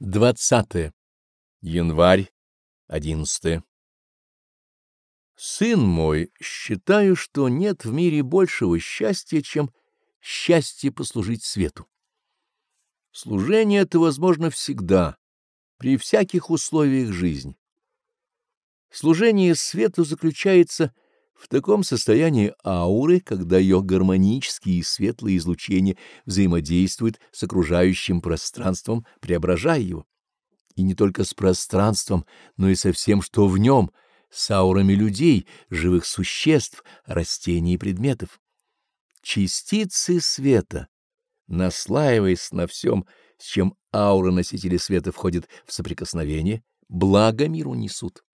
20. Январь, 11. Сын мой, считаю, что нет в мире большего счастья, чем счастье послужить свету. Служение это возможно всегда, при всяких условиях жизни. Служение свету заключается в в таком состоянии ауры, когда ее гармонические и светлые излучения взаимодействуют с окружающим пространством, преображая его. И не только с пространством, но и со всем, что в нем, с аурами людей, живых существ, растений и предметов. Частицы света, наслаиваясь на всем, с чем аура носителя света входит в соприкосновение, благо миру несут.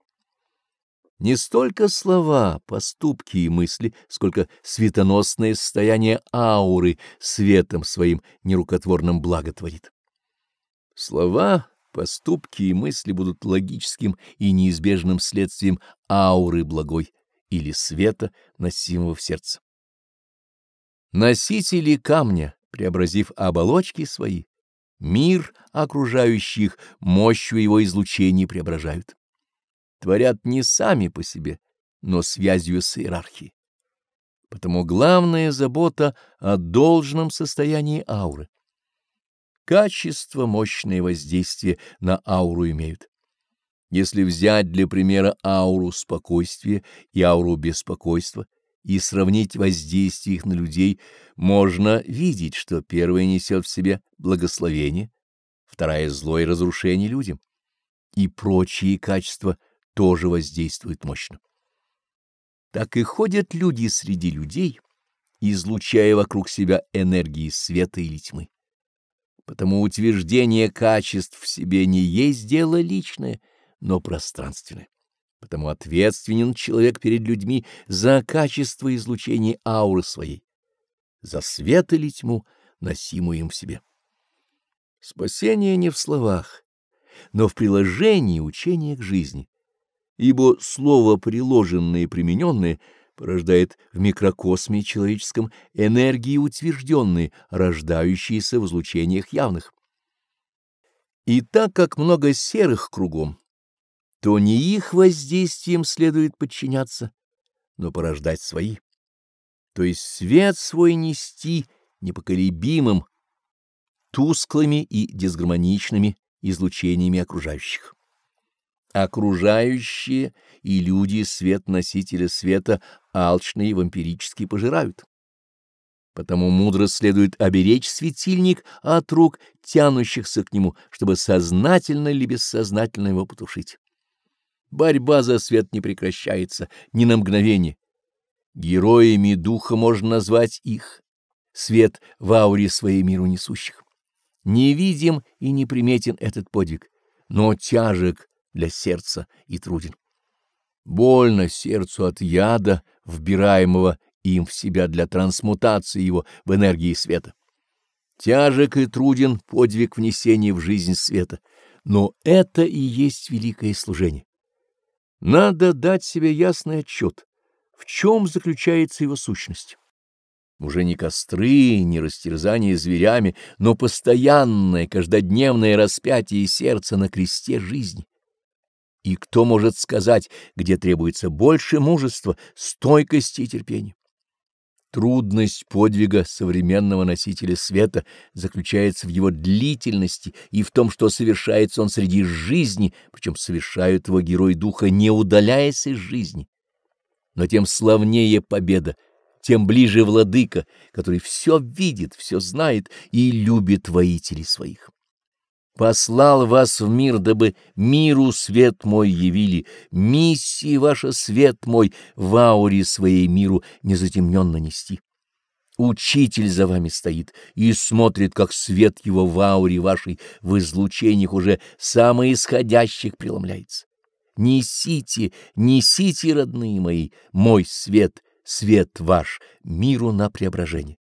Не столько слова, поступки и мысли, сколько светоносное состояние ауры светом своим нерукотворным благотворит. Слова, поступки и мысли будут логическим и неизбежным следствием ауры благой или света, носимого в сердце. Носители камня, преобразив оболочки свои, мир окружающих мощью его излучения преображают творят не сами по себе, но связью с иерархией. Потому главная забота о должном состоянии ауры. Качество мощное воздействие на ауру имеют. Если взять для примера ауру спокойствия и ауру беспокойства и сравнить воздействие их на людей, можно видеть, что первая несет в себе благословение, вторая — зло и разрушение людям, и прочие качества — тоже воздействует мощно. Так и ходят люди среди людей, излучая вокруг себя энергии света или тьмы. Потому утверждение качеств в себе не есть дело личное, но пространственное. Потому ответственен человек перед людьми за качество излучения ауры своей, за свет или тьму, носимую им в себе. Спасение не в словах, но в приложении учения к жизни ибо слово, приложенное и примененное, порождает в микрокосме человеческом энергии утвержденные, рождающиеся в излучениях явных. И так как много серых кругом, то не их воздействием следует подчиняться, но порождать свои, то есть свет свой нести непоколебимым, тусклыми и дисгармоничными излучениями окружающих. Окружающие и люди свет носителя света алчные и вампирически пожирают. Потому мудро следует оберечь светильник от рук, тянущихся к нему, чтобы сознательно или бессознательно его потушить. Борьба за свет не прекращается ни на мгновение. Героями духа можно назвать их, свет в ауре своей миру несущих. Невидим и неприметен этот подвиг, но тяжек для сердца и труден. Больно сердцу от яда, вбираемого им в себя для трансмутации его в энергии света. Тяжек и труден подвиг внесения в жизнь света, но это и есть великое служение. Надо дать себе ясный отчет, в чем заключается его сущность. Уже не костры, не растерзание зверями, но постоянное, каждодневное распятие сердца на кресте жизни. И кто может сказать, где требуется больше мужества, стойкости и терпения? Трудность подвига современного носителя света заключается в его длительности и в том, что совершается он среди жизни, причем совершают его герой духа, не удаляясь из жизни. Но тем славнее победа, тем ближе владыка, который все видит, все знает и любит воителей своих послал вас в мир, дабы миру свет мой явили, миссии ваша свет мой в ауре своей миру незатемненно нести. Учитель за вами стоит и смотрит, как свет его в ауре вашей в излучениях уже самоисходящих преломляется. Несите, несите, родные мои, мой свет, свет ваш, миру на преображение.